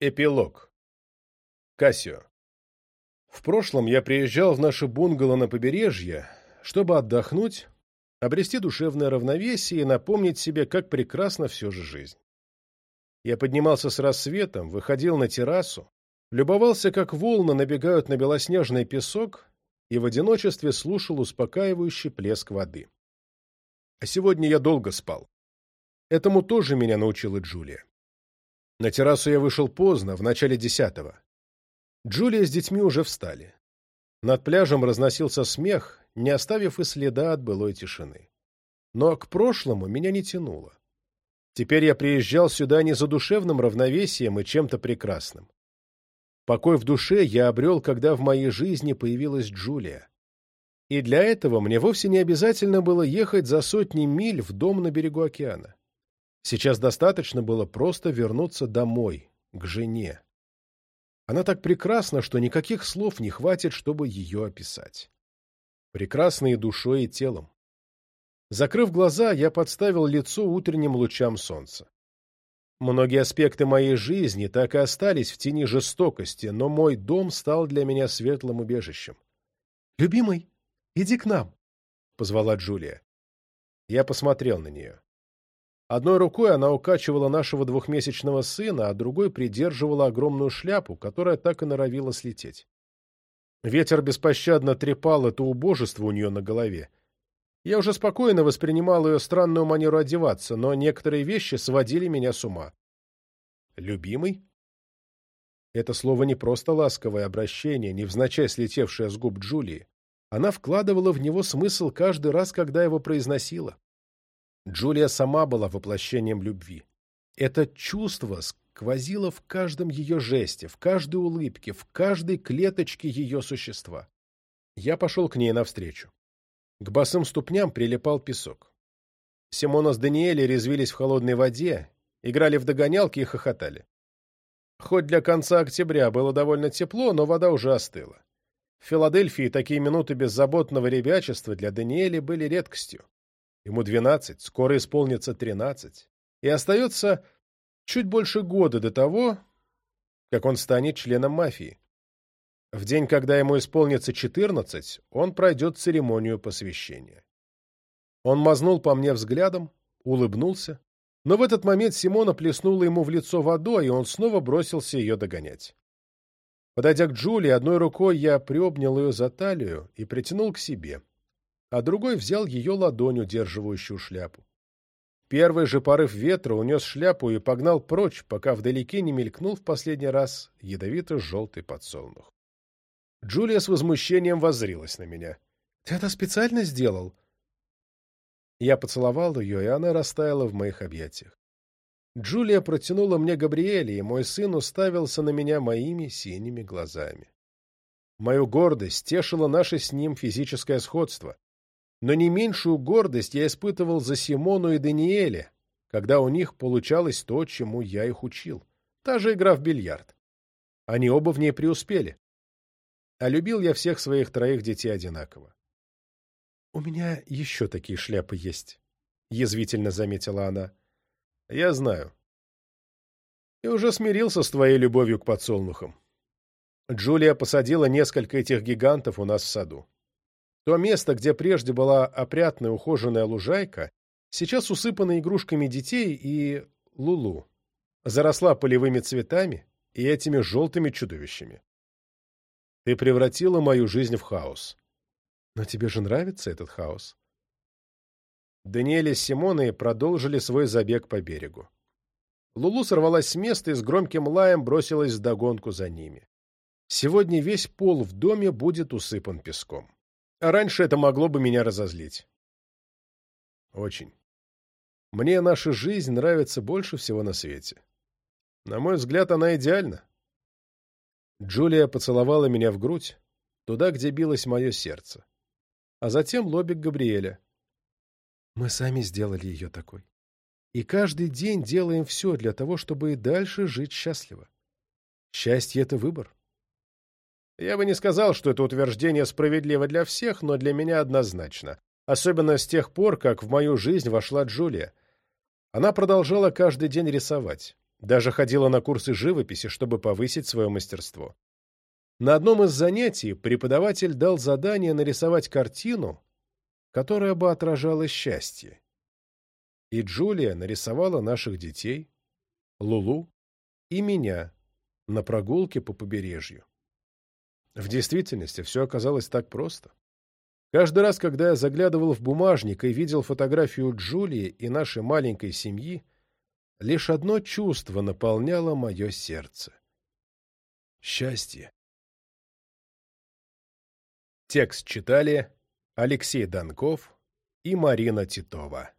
Эпилог. Кассио. В прошлом я приезжал в наше бунгало на побережье, чтобы отдохнуть, обрести душевное равновесие и напомнить себе, как прекрасна все же жизнь. Я поднимался с рассветом, выходил на террасу, любовался, как волны набегают на белоснежный песок, и в одиночестве слушал успокаивающий плеск воды. А сегодня я долго спал. Этому тоже меня научила Джулия. На террасу я вышел поздно, в начале десятого. Джулия с детьми уже встали. Над пляжем разносился смех, не оставив и следа от былой тишины. Но к прошлому меня не тянуло. Теперь я приезжал сюда не за душевным равновесием и чем-то прекрасным. Покой в душе я обрел, когда в моей жизни появилась Джулия. И для этого мне вовсе не обязательно было ехать за сотни миль в дом на берегу океана. Сейчас достаточно было просто вернуться домой, к жене. Она так прекрасна, что никаких слов не хватит, чтобы ее описать. Прекрасна и душой, и телом. Закрыв глаза, я подставил лицо утренним лучам солнца. Многие аспекты моей жизни так и остались в тени жестокости, но мой дом стал для меня светлым убежищем. «Любимый, иди к нам!» — позвала Джулия. Я посмотрел на нее. Одной рукой она укачивала нашего двухмесячного сына, а другой придерживала огромную шляпу, которая так и норовила слететь. Ветер беспощадно трепал это убожество у нее на голове. Я уже спокойно воспринимал ее странную манеру одеваться, но некоторые вещи сводили меня с ума. «Любимый?» Это слово не просто ласковое обращение, невзначай слетевшее с губ Джулии. Она вкладывала в него смысл каждый раз, когда его произносила. Джулия сама была воплощением любви. Это чувство сквозило в каждом ее жесте, в каждой улыбке, в каждой клеточке ее существа. Я пошел к ней навстречу. К босым ступням прилипал песок. Симона с Даниэлем резвились в холодной воде, играли в догонялки и хохотали. Хоть для конца октября было довольно тепло, но вода уже остыла. В Филадельфии такие минуты беззаботного ребячества для Даниэля были редкостью. Ему двенадцать, скоро исполнится тринадцать. И остается чуть больше года до того, как он станет членом мафии. В день, когда ему исполнится четырнадцать, он пройдет церемонию посвящения. Он мазнул по мне взглядом, улыбнулся, но в этот момент Симона плеснула ему в лицо водой, и он снова бросился ее догонять. Подойдя к Джулии, одной рукой я приобнял ее за талию и притянул к себе а другой взял ее ладонь, удерживающую шляпу. Первый же порыв ветра унес шляпу и погнал прочь, пока вдалеке не мелькнул в последний раз ядовито-желтый подсолнух. Джулия с возмущением воззрилась на меня. — Ты это специально сделал? Я поцеловал ее, и она растаяла в моих объятиях. Джулия протянула мне Габриэля, и мой сын уставился на меня моими синими глазами. Мою гордость тешило наше с ним физическое сходство. Но не меньшую гордость я испытывал за Симону и Даниэля, когда у них получалось то, чему я их учил. Та же игра в бильярд. Они оба в ней преуспели. А любил я всех своих троих детей одинаково. — У меня еще такие шляпы есть, — язвительно заметила она. — Я знаю. И уже смирился с твоей любовью к подсолнухам. Джулия посадила несколько этих гигантов у нас в саду. То место, где прежде была опрятная ухоженная лужайка, сейчас усыпано игрушками детей и Лулу. Заросла полевыми цветами и этими желтыми чудовищами. Ты превратила мою жизнь в хаос. Но тебе же нравится этот хаос? Даниэль с Симоной продолжили свой забег по берегу. Лулу сорвалась с места и с громким лаем бросилась в догонку за ними. Сегодня весь пол в доме будет усыпан песком. А раньше это могло бы меня разозлить. Очень. Мне наша жизнь нравится больше всего на свете. На мой взгляд, она идеальна. Джулия поцеловала меня в грудь, туда, где билось мое сердце. А затем лобик Габриэля. Мы сами сделали ее такой. И каждый день делаем все для того, чтобы и дальше жить счастливо. Счастье — это выбор. Я бы не сказал, что это утверждение справедливо для всех, но для меня однозначно. Особенно с тех пор, как в мою жизнь вошла Джулия. Она продолжала каждый день рисовать. Даже ходила на курсы живописи, чтобы повысить свое мастерство. На одном из занятий преподаватель дал задание нарисовать картину, которая бы отражала счастье. И Джулия нарисовала наших детей, Лулу и меня на прогулке по побережью. В действительности все оказалось так просто. Каждый раз, когда я заглядывал в бумажник и видел фотографию Джулии и нашей маленькой семьи, лишь одно чувство наполняло мое сердце. Счастье. Текст читали Алексей Донков и Марина Титова.